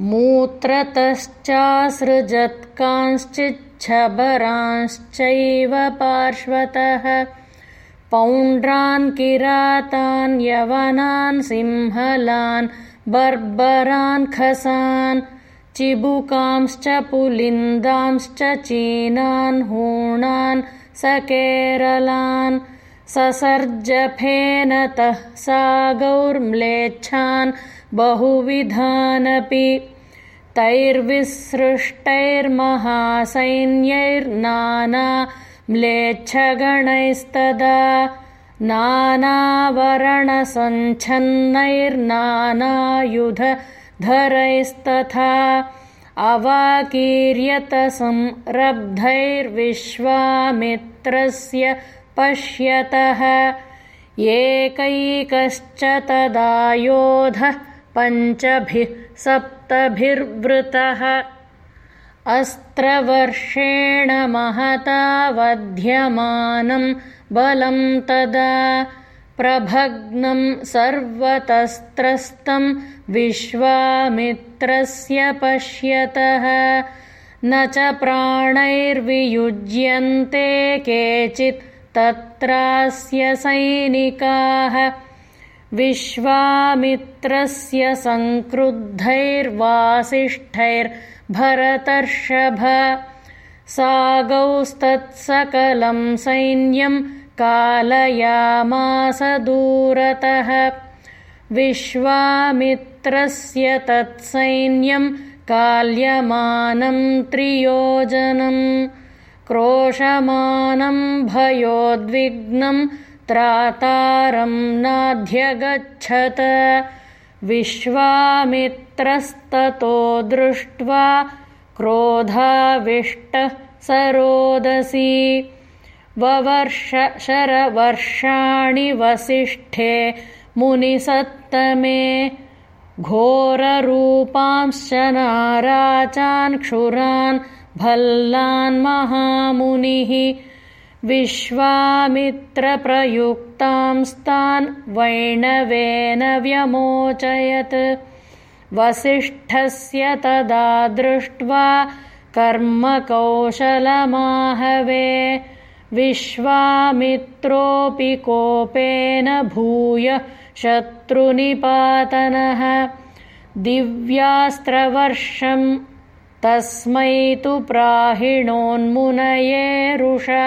मूत्रतश्चासृजत्कांश्चिच्छबरांश्चैव पार्श्वतः। पौण्ड्रान् किरातान् यवनान् सिंहलान् बर्बरान् खसान् चिबुकांश्च पुलिन्दांश्च चीनान् हूणान् सकेरलान् ससर्जफेनतः सागौर्म्लेच्छान् बहुविधानपि। तैर्विसृष्टैर्महासैन्यैर्नाना म्लेच्छगणैस्तदा। नानावरणसञ्छन्नैर्नानायुधरैस्तथा अवाकीर्यतसंरब्धैर्विश्वामित्रस्य पश्यतः एकैकश्च तदायोधः पञ्चभिः सप्तभिर्वृतः। अस्त्रवर्षेण महता वध्यमानं बलं तदा प्रभग्नं सर्वतस्त्रस्तं विश्वामित्रस्य पश्यतः। न च प्राणैर्वियुज्यन्ते केचित् तत्रास्य सैनिकाः विश्वामित्रस्य सङ्क्रुद्धैर्वासिष्ठैर्भरतर्षभ सागौस्तत्सकलं सैन्यं कालयामास दूरतः विश्वामित्रस्य तत्सैन्यं काल्यमानं त्रियोजनम् क्रोशमानं भयोद्विग्नं त्रातारं नाध्यगच्छत। विश्वामित्रस्ततो दृष्ट्वा क्रोधाविष्टः सरोदसी। ववर्ष शरवर्षाणि वसिष्ठे मुनिसत्तमे। घोररूपांश्च नाराचान् क्षुरान् भल्लान्महामुनिः विश्वामित्रप्रयुक्तांस्तान् वैणवेन व्यमोचयत्। वसिष्ठस्य तदा दृष्ट्वा कर्मकौशलमाहवे विश्वामित्रोऽपि कोपेन भूय शत्रुनिपातनः। दिव्यास्त्रवर्षम् तस्मै तु प्राहिणोन्मुनये रुषा